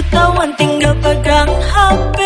jutawan tinggal pegang HP